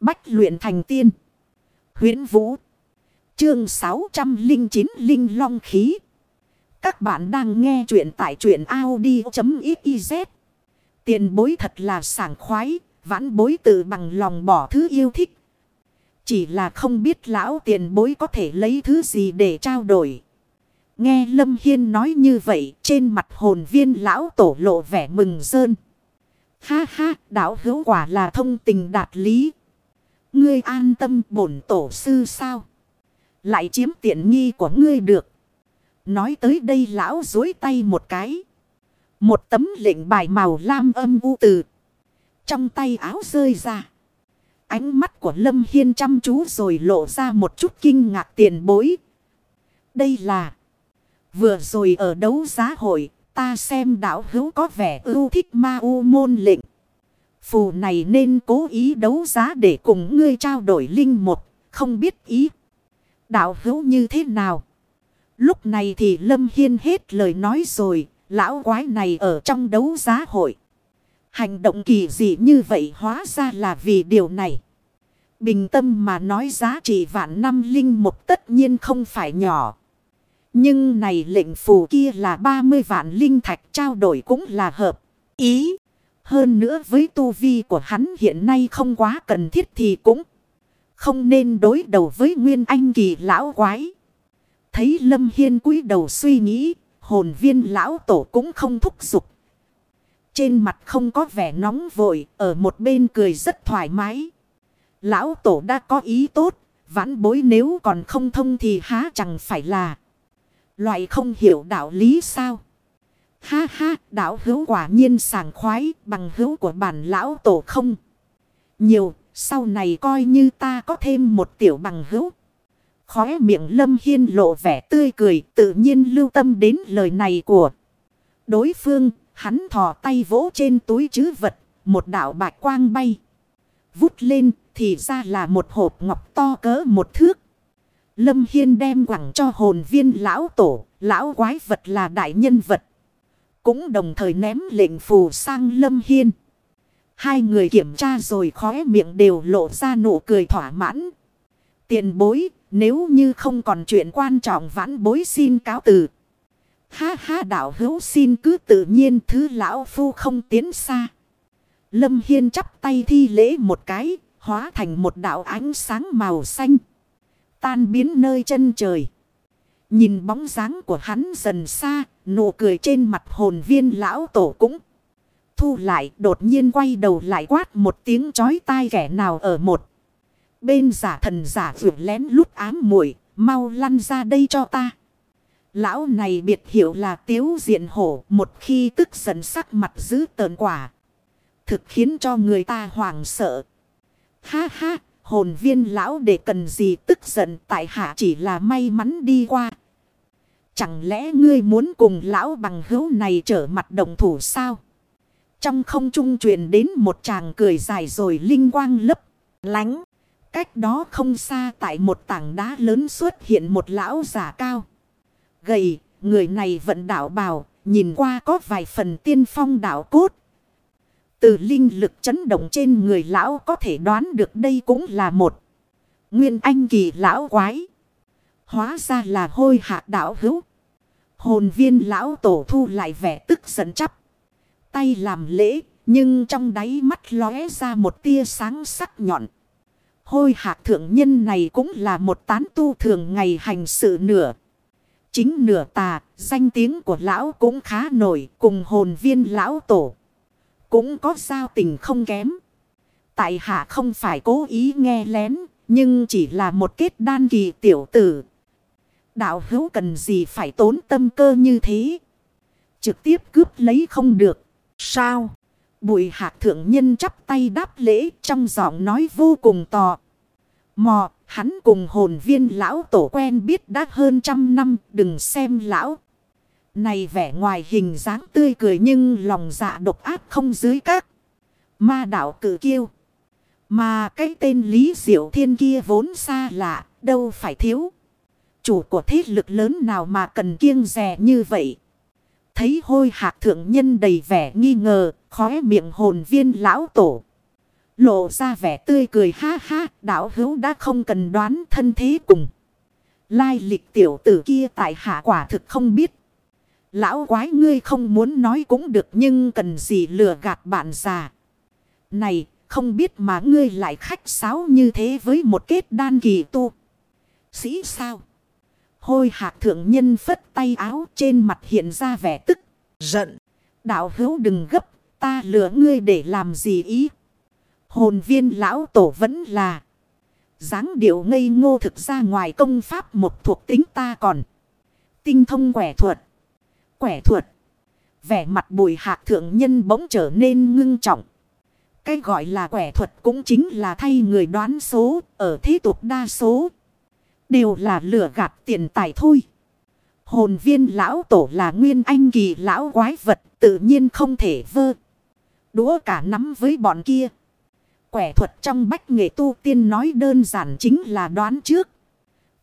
Bách luyện thành tiên. huyễn Vũ. Chương 609 Linh Long Khí. Các bạn đang nghe truyện tại truyện Audi.xyz. Tiền bối thật là sảng khoái. Vãn bối tự bằng lòng bỏ thứ yêu thích. Chỉ là không biết lão tiền bối có thể lấy thứ gì để trao đổi. Nghe Lâm Hiên nói như vậy trên mặt hồn viên lão tổ lộ vẻ mừng rơn. Ha ha, đạo hữu quả là thông tình đạt lý. Ngươi an tâm bổn tổ sư sao? Lại chiếm tiện nghi của ngươi được. Nói tới đây lão dối tay một cái. Một tấm lệnh bài màu lam âm u từ. Trong tay áo rơi ra. Ánh mắt của Lâm Hiên chăm chú rồi lộ ra một chút kinh ngạc tiền bối. Đây là... Vừa rồi ở đấu giá hội, ta xem đạo hữu có vẻ ưu thích ma u môn lệnh. Phù này nên cố ý đấu giá để cùng ngươi trao đổi linh một, không biết ý. Đạo hữu như thế nào? Lúc này thì Lâm Hiên hết lời nói rồi, lão quái này ở trong đấu giá hội. Hành động kỳ dị như vậy hóa ra là vì điều này. Bình tâm mà nói giá trị vạn năm linh một tất nhiên không phải nhỏ. Nhưng này lệnh phù kia là 30 vạn linh thạch trao đổi cũng là hợp. Ý. Hơn nữa với tu vi của hắn hiện nay không quá cần thiết thì cũng không nên đối đầu với nguyên anh kỳ lão quái. Thấy Lâm Hiên cúi đầu suy nghĩ, hồn viên lão tổ cũng không thúc giục. Trên mặt không có vẻ nóng vội, ở một bên cười rất thoải mái. Lão tổ đã có ý tốt, vãn bối nếu còn không thông thì há chẳng phải là loại không hiểu đạo lý sao. Ha ha, đạo hữu quả nhiên sảng khoái bằng hữu của bản lão tổ không. Nhiều, sau này coi như ta có thêm một tiểu bằng hữu. Khóe miệng lâm hiên lộ vẻ tươi cười tự nhiên lưu tâm đến lời này của đối phương. Hắn thò tay vỗ trên túi chứ vật, một đạo bạch quang bay. Vút lên thì ra là một hộp ngọc to cỡ một thước. Lâm Hiên đem quẳng cho hồn viên lão tổ, lão quái vật là đại nhân vật. Cũng đồng thời ném lệnh phù sang Lâm Hiên. Hai người kiểm tra rồi khóe miệng đều lộ ra nụ cười thỏa mãn. Tiền bối, nếu như không còn chuyện quan trọng vãn bối xin cáo từ. Ha ha đạo hữu xin cứ tự nhiên thứ lão phu không tiến xa. Lâm Hiên chắp tay thi lễ một cái, hóa thành một đạo ánh sáng màu xanh. Tan biến nơi chân trời. Nhìn bóng dáng của hắn dần xa, nụ cười trên mặt hồn viên lão tổ cũng thu lại đột nhiên quay đầu lại quát một tiếng chói tai kẻ nào ở một. Bên giả thần giả vượt lén lút ám muội mau lăn ra đây cho ta. Lão này biệt hiệu là tiếu diện hổ một khi tức giận sắc mặt giữ tờn quả. Thực khiến cho người ta hoảng sợ. Ha ha, hồn viên lão để cần gì tức giận tại hạ chỉ là may mắn đi qua. Chẳng lẽ ngươi muốn cùng lão bằng hữu này trở mặt đồng thủ sao? Trong không trung truyền đến một chàng cười dài rồi linh quang lấp lánh. Cách đó không xa tại một tảng đá lớn xuất hiện một lão giả cao. Gầy, người này vận đảo bào, nhìn qua có vài phần tiên phong đảo cốt. Từ linh lực chấn động trên người lão có thể đoán được đây cũng là một nguyên anh kỳ lão quái. Hóa ra là hôi hạ đảo hữu. Hồn viên lão tổ thu lại vẻ tức giận chắp. Tay làm lễ, nhưng trong đáy mắt lóe ra một tia sáng sắc nhọn. Hôi hạ thượng nhân này cũng là một tán tu thường ngày hành sự nửa. Chính nửa tà, danh tiếng của lão cũng khá nổi cùng hồn viên lão tổ. Cũng có giao tình không kém. Tại hạ không phải cố ý nghe lén, nhưng chỉ là một kết đan kỳ tiểu tử. Đạo hữu cần gì phải tốn tâm cơ như thế. Trực tiếp cướp lấy không được. Sao? Bùi hạc thượng nhân chắp tay đáp lễ trong giọng nói vô cùng tò. Mò, hắn cùng hồn viên lão tổ quen biết đã hơn trăm năm, đừng xem lão. Này vẻ ngoài hình dáng tươi cười nhưng lòng dạ độc ác không dưới các. Ma đạo cử kiêu. Mà cái tên Lý Diệu Thiên kia vốn xa lạ, đâu phải thiếu. Chủ của thế lực lớn nào mà cần kiêng rè như vậy. Thấy hôi hạc thượng nhân đầy vẻ nghi ngờ, khóe miệng hồn viên lão tổ. Lộ ra vẻ tươi cười ha ha. Đạo hữu đã không cần đoán thân thế cùng. Lai lịch tiểu tử kia tại hạ quả thực không biết. Lão quái ngươi không muốn nói cũng được nhưng cần gì lừa gạt bạn già. Này, không biết mà ngươi lại khách sáo như thế với một kết đan kỳ tu. Sĩ sao? Hôi hạc thượng nhân phất tay áo trên mặt hiện ra vẻ tức, giận. Đạo hữu đừng gấp, ta lừa ngươi để làm gì ý. Hồn viên lão tổ vẫn là dáng điệu ngây ngô thực ra ngoài công pháp một thuộc tính ta còn. Tinh thông quẻ thuật. Quẻ thuật. Vẻ mặt bùi hạc thượng nhân bỗng trở nên ngưng trọng. Cái gọi là quẻ thuật cũng chính là thay người đoán số, ở thế tục đa số. Đều là lửa gạt tiền tài thôi. Hồn viên lão tổ là nguyên anh kỳ lão quái vật, tự nhiên không thể vơ. Đũa cả nắm với bọn kia. Quẻ thuật trong bách nghệ tu tiên nói đơn giản chính là đoán trước.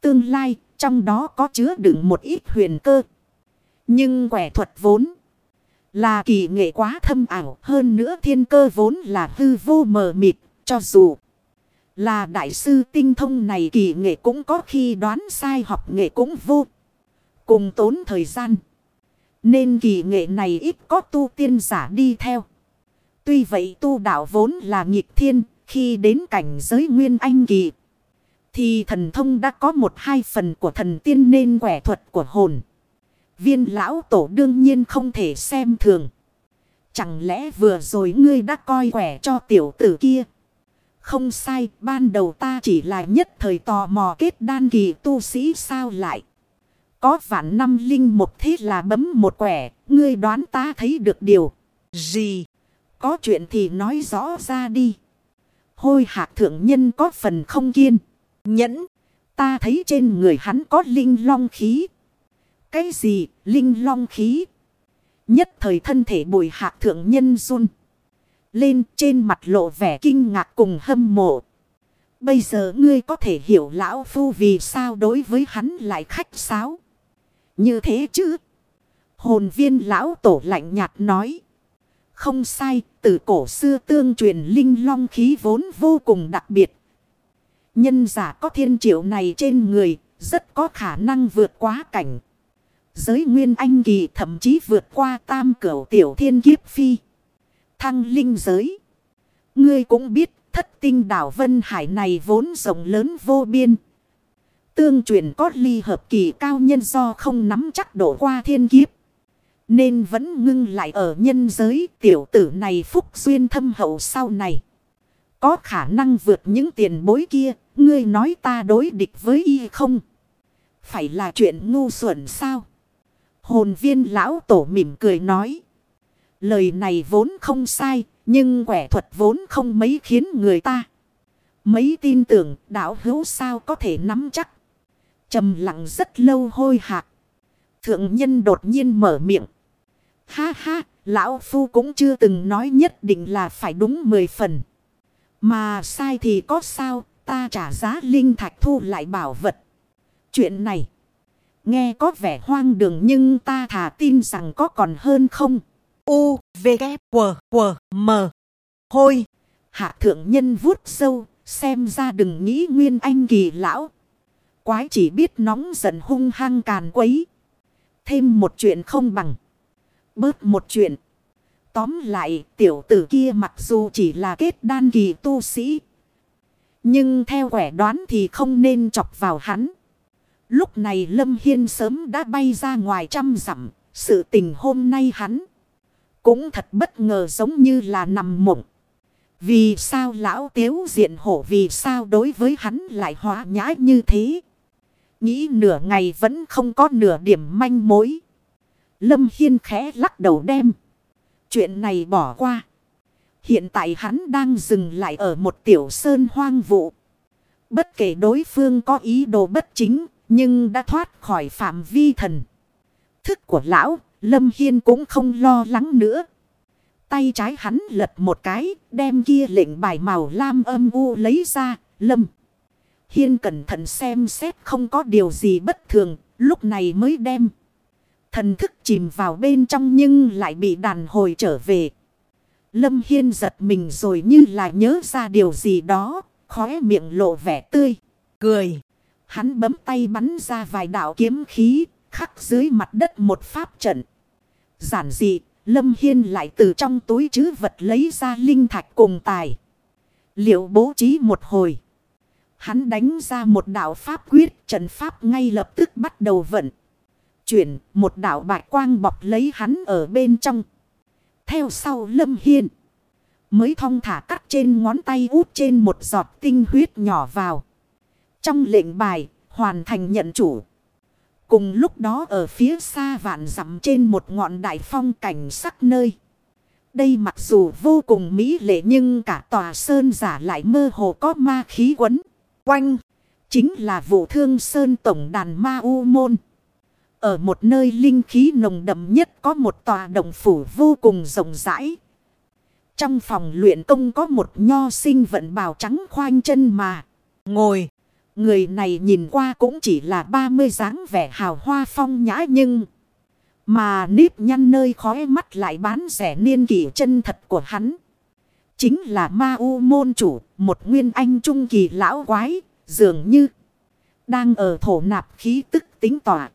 Tương lai, trong đó có chứa đựng một ít huyền cơ. Nhưng quẻ thuật vốn là kỳ nghệ quá thâm ảo hơn nữa thiên cơ vốn là hư vô mờ mịt cho dù là đại sư tinh thông này kỳ nghệ cũng có khi đoán sai học nghệ cũng vô cùng tốn thời gian. Nên kỳ nghệ này ít có tu tiên giả đi theo. Tuy vậy tu đạo vốn là nghịch thiên, khi đến cảnh giới nguyên anh kỳ. Thì thần thông đã có một hai phần của thần tiên nên quẻ thuật của hồn. Viên lão tổ đương nhiên không thể xem thường. Chẳng lẽ vừa rồi ngươi đã coi quẻ cho tiểu tử kia? Không sai, ban đầu ta chỉ là nhất thời tò mò kết đan kỳ tu sĩ sao lại. Có vạn năm linh một thế là bấm một quẻ, ngươi đoán ta thấy được điều gì? Có chuyện thì nói rõ ra đi. Hôi hạc thượng nhân có phần không kiên. Nhẫn. Ta thấy trên người hắn có linh long khí. Cái gì? Linh long khí. Nhất thời thân thể bùi hạc thượng nhân run. Lên trên mặt lộ vẻ kinh ngạc cùng hâm mộ. Bây giờ ngươi có thể hiểu lão phu vì sao đối với hắn lại khách sáo. Như thế chứ. Hồn viên lão tổ lạnh nhạt nói. Không sai, từ cổ xưa tương truyền linh long khí vốn vô cùng đặc biệt. Nhân giả có thiên triệu này trên người, rất có khả năng vượt quá cảnh. Giới nguyên anh kỳ thậm chí vượt qua tam cửu tiểu thiên kiếp phi. Thăng linh giới. Ngươi cũng biết thất tinh đảo Vân Hải này vốn rộng lớn vô biên. Tương truyền có ly hợp kỳ cao nhân do không nắm chắc độ qua thiên kiếp. Nên vẫn ngưng lại ở nhân giới tiểu tử này phúc duyên thâm hậu sau này. Có khả năng vượt những tiền bối kia, ngươi nói ta đối địch với y không? Phải là chuyện ngu xuẩn sao? Hồn viên lão tổ mỉm cười nói. Lời này vốn không sai, nhưng quẻ thuật vốn không mấy khiến người ta. Mấy tin tưởng đạo hữu sao có thể nắm chắc. trầm lặng rất lâu hôi hạc. Thượng nhân đột nhiên mở miệng. Ha ha, lão phu cũng chưa từng nói nhất định là phải đúng mười phần. Mà sai thì có sao, ta trả giá linh thạch thu lại bảo vật. Chuyện này, nghe có vẻ hoang đường nhưng ta thà tin rằng có còn hơn không. U, V, K, W, W, M. Hôi, hạ thượng nhân vuốt sâu, xem ra đừng nghĩ nguyên anh kỳ lão. Quái chỉ biết nóng giận hung hăng càn quấy. Thêm một chuyện không bằng bớt một chuyện. Tóm lại tiểu tử kia mặc dù chỉ là kết đan kỳ tu sĩ. Nhưng theo quẻ đoán thì không nên chọc vào hắn. Lúc này Lâm Hiên sớm đã bay ra ngoài trăm dặm. Sự tình hôm nay hắn cũng thật bất ngờ giống như là nằm mộng. Vì sao lão tiếu diện hổ vì sao đối với hắn lại hóa nhã như thế? Nghĩ nửa ngày vẫn không có nửa điểm manh mối. Lâm Hiên khẽ lắc đầu đem. Chuyện này bỏ qua. Hiện tại hắn đang dừng lại ở một tiểu sơn hoang vụ. Bất kể đối phương có ý đồ bất chính, nhưng đã thoát khỏi phạm vi thần. Thức của lão, Lâm Hiên cũng không lo lắng nữa. Tay trái hắn lật một cái, đem kia lệnh bài màu lam âm u lấy ra, Lâm. Hiên cẩn thận xem xét không có điều gì bất thường, lúc này mới đem. Thần thức chìm vào bên trong nhưng lại bị đàn hồi trở về. Lâm Hiên giật mình rồi như là nhớ ra điều gì đó. Khóe miệng lộ vẻ tươi. Cười. Hắn bấm tay bắn ra vài đạo kiếm khí. Khắc dưới mặt đất một pháp trận. Giản dị. Lâm Hiên lại từ trong túi chứ vật lấy ra linh thạch cùng tài. Liệu bố trí một hồi. Hắn đánh ra một đạo pháp quyết. Trận pháp ngay lập tức bắt đầu vận. Chuyển, một đạo bạch quang bọc lấy hắn ở bên trong. Theo sau Lâm Hiên. Mới thong thả cắt trên ngón tay út trên một giọt tinh huyết nhỏ vào. Trong lệnh bài, hoàn thành nhận chủ. Cùng lúc đó ở phía xa vạn dặm trên một ngọn đại phong cảnh sắc nơi. Đây mặc dù vô cùng mỹ lệ nhưng cả tòa sơn giả lại mơ hồ có ma khí quấn. Quanh, chính là vụ thương sơn tổng đàn ma u môn. Ở một nơi linh khí nồng đậm nhất có một tòa đồng phủ vô cùng rộng rãi. Trong phòng luyện công có một nho sinh vận bào trắng khoanh chân mà. Ngồi. Người này nhìn qua cũng chỉ là 30 dáng vẻ hào hoa phong nhã nhưng. Mà nếp nhăn nơi khóe mắt lại bán rẻ niên kỷ chân thật của hắn. Chính là ma u môn chủ, một nguyên anh trung kỳ lão quái, dường như đang ở thổ nạp khí tức tính tỏa.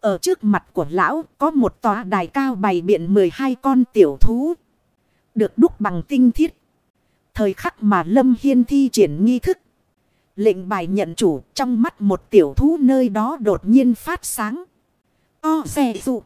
Ở trước mặt của lão có một tòa đài cao bày biện 12 con tiểu thú. Được đúc bằng tinh thiết. Thời khắc mà Lâm Hiên thi triển nghi thức. Lệnh bài nhận chủ, trong mắt một tiểu thú nơi đó đột nhiên phát sáng. O xe dụng.